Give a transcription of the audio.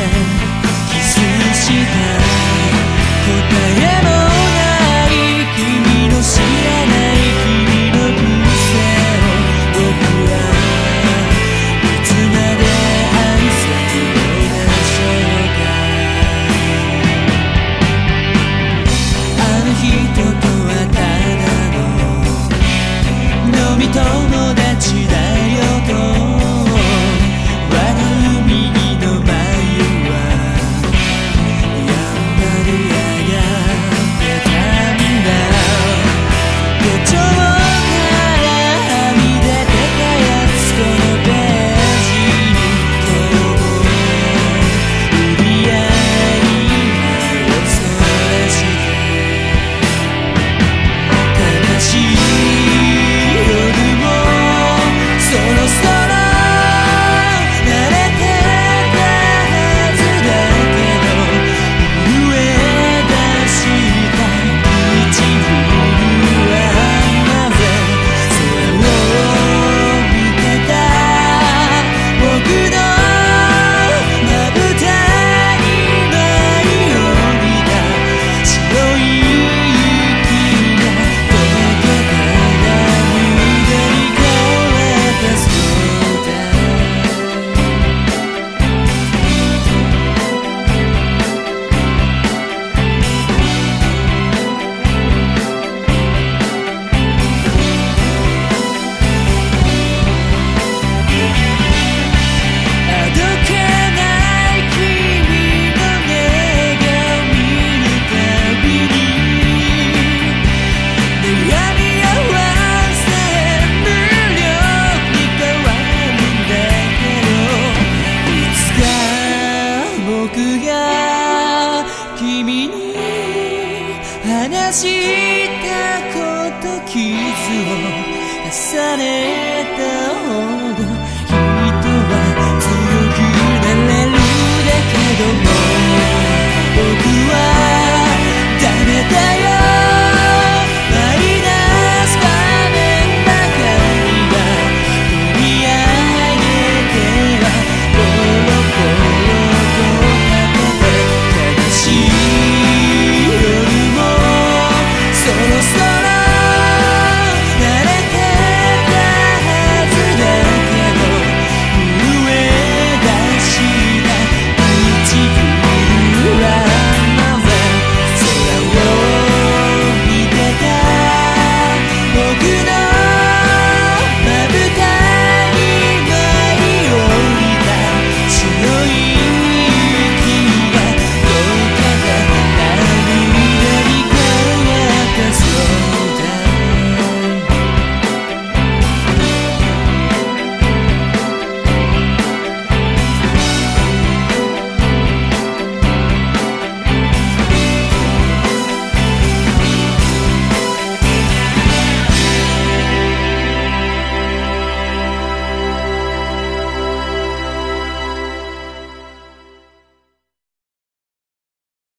again. 君に話したこと傷を重ねた